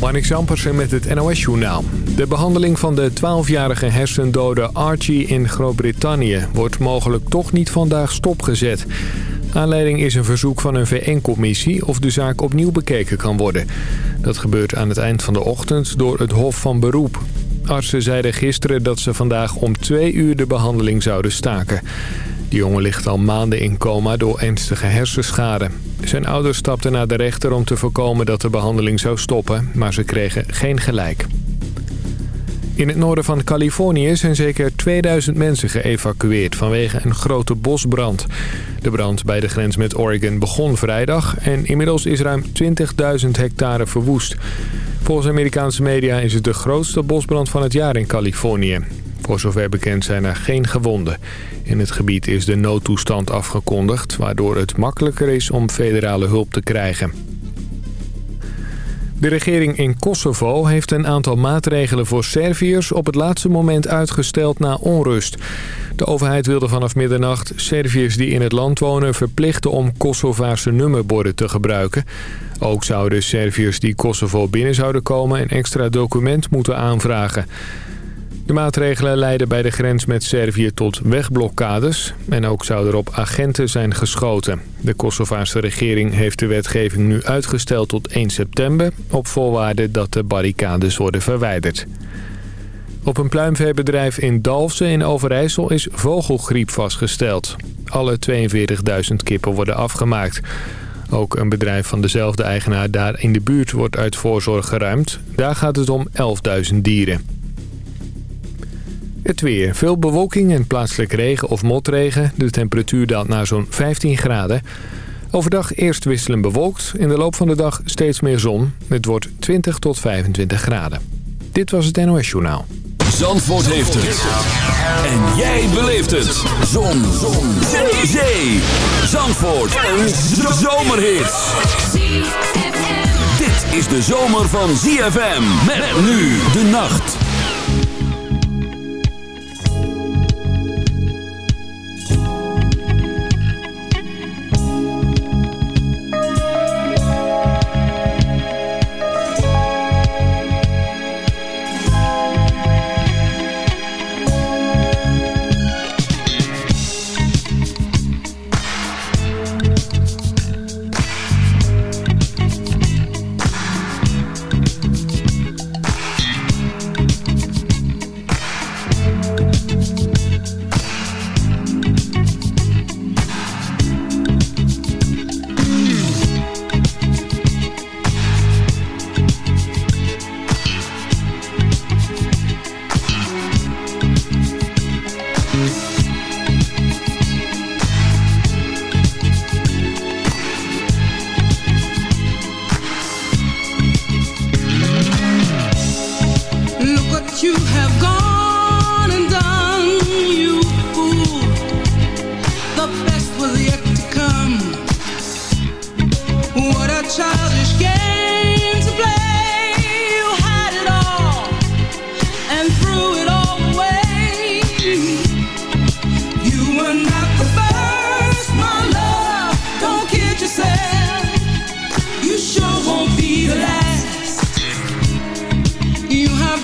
Marnix Ampersen met het NOS-journaal. De behandeling van de 12-jarige hersendode Archie in Groot-Brittannië... wordt mogelijk toch niet vandaag stopgezet. Aanleiding is een verzoek van een VN-commissie of de zaak opnieuw bekeken kan worden. Dat gebeurt aan het eind van de ochtend door het Hof van Beroep. Artsen zeiden gisteren dat ze vandaag om twee uur de behandeling zouden staken. De jongen ligt al maanden in coma door ernstige hersenschade. Zijn ouders stapten naar de rechter om te voorkomen dat de behandeling zou stoppen, maar ze kregen geen gelijk. In het noorden van Californië zijn zeker 2000 mensen geëvacueerd vanwege een grote bosbrand. De brand bij de grens met Oregon begon vrijdag en inmiddels is ruim 20.000 hectare verwoest. Volgens Amerikaanse media is het de grootste bosbrand van het jaar in Californië. Voor zover bekend zijn er geen gewonden. In het gebied is de noodtoestand afgekondigd... waardoor het makkelijker is om federale hulp te krijgen. De regering in Kosovo heeft een aantal maatregelen voor Serviërs op het laatste moment uitgesteld na onrust. De overheid wilde vanaf middernacht Serviërs die in het land wonen verplichten om Kosovaarse nummerborden te gebruiken. Ook zouden Serviërs die Kosovo binnen zouden komen een extra document moeten aanvragen. De maatregelen leiden bij de grens met Servië tot wegblokkades en ook zou er op agenten zijn geschoten. De Kosovaarse regering heeft de wetgeving nu uitgesteld tot 1 september... op voorwaarde dat de barricades worden verwijderd. Op een pluimveebedrijf in Dalfsen in Overijssel is vogelgriep vastgesteld. Alle 42.000 kippen worden afgemaakt. Ook een bedrijf van dezelfde eigenaar daar in de buurt wordt uit voorzorg geruimd. Daar gaat het om 11.000 dieren. Het weer. Veel bewolking en plaatselijk regen of motregen. De temperatuur daalt naar zo'n 15 graden. Overdag eerst wisselen bewolkt. In de loop van de dag steeds meer zon. Het wordt 20 tot 25 graden. Dit was het NOS Journaal. Zandvoort heeft het. En jij beleeft het. Zon. zon. Zee. Zee. Zandvoort. Een zomerhit. Dit is de zomer van ZFM. Met nu de nacht.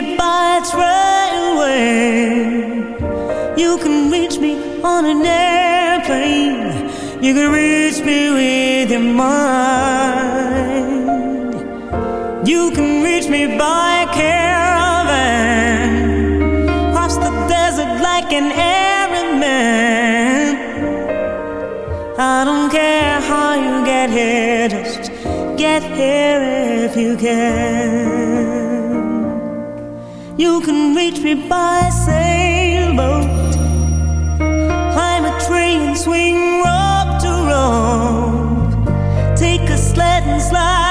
me by train. You can reach me on an airplane. You can reach me with your mind. You can reach me by caravan. Cross the desert like an errand man. I don't care how you get here, just get here if you can. You can reach me by sailboat. Climb a tree and swing rock to rock, Take a sled and slide.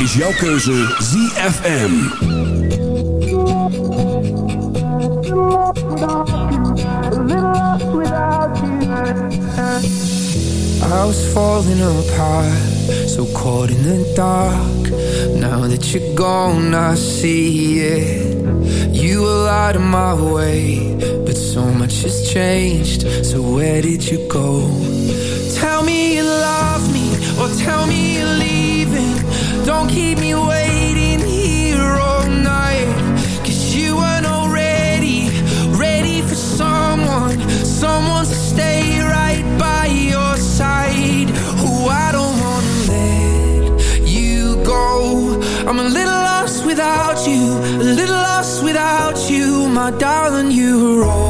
Is jouw keuze ZFM. I was falling apart, so caught in the dark. Now that you're gone, I see it. You were out of my way, but so much has changed. So where did you go? Tell me you love me, or tell me you're leaving don't keep me waiting here all you weren't already ready for someone Someone to stay right by your side Who I don't wanna let you go I'm a little without you A little lost without you My darling, you are all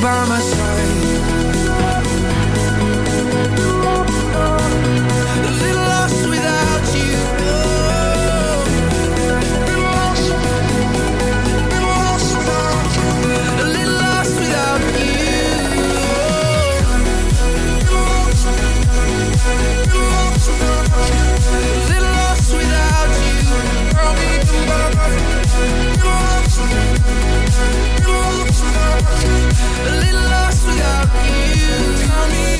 By my side.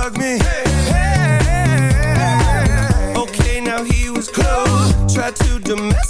hug me. Hey, hey, hey, okay, now he was close. Tried to domesticate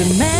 Imagine.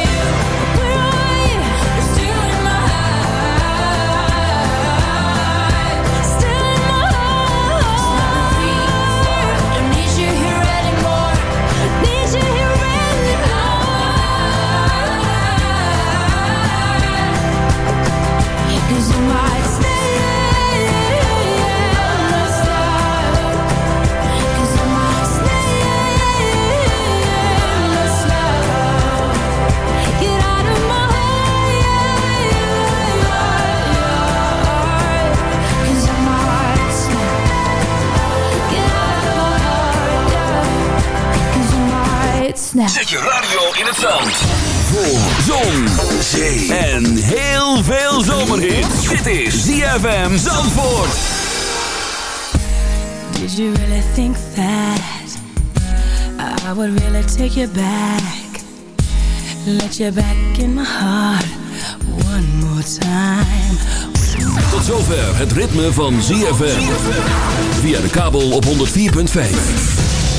Zet je radio in het zand. Voor zon, zee en heel veel zomerhit. Dit is ZFM Zandvoort. Did you really think that I would really take you back? Let you back in my heart one more time. Tot zover het ritme van ZFM. Via de kabel op 104.5.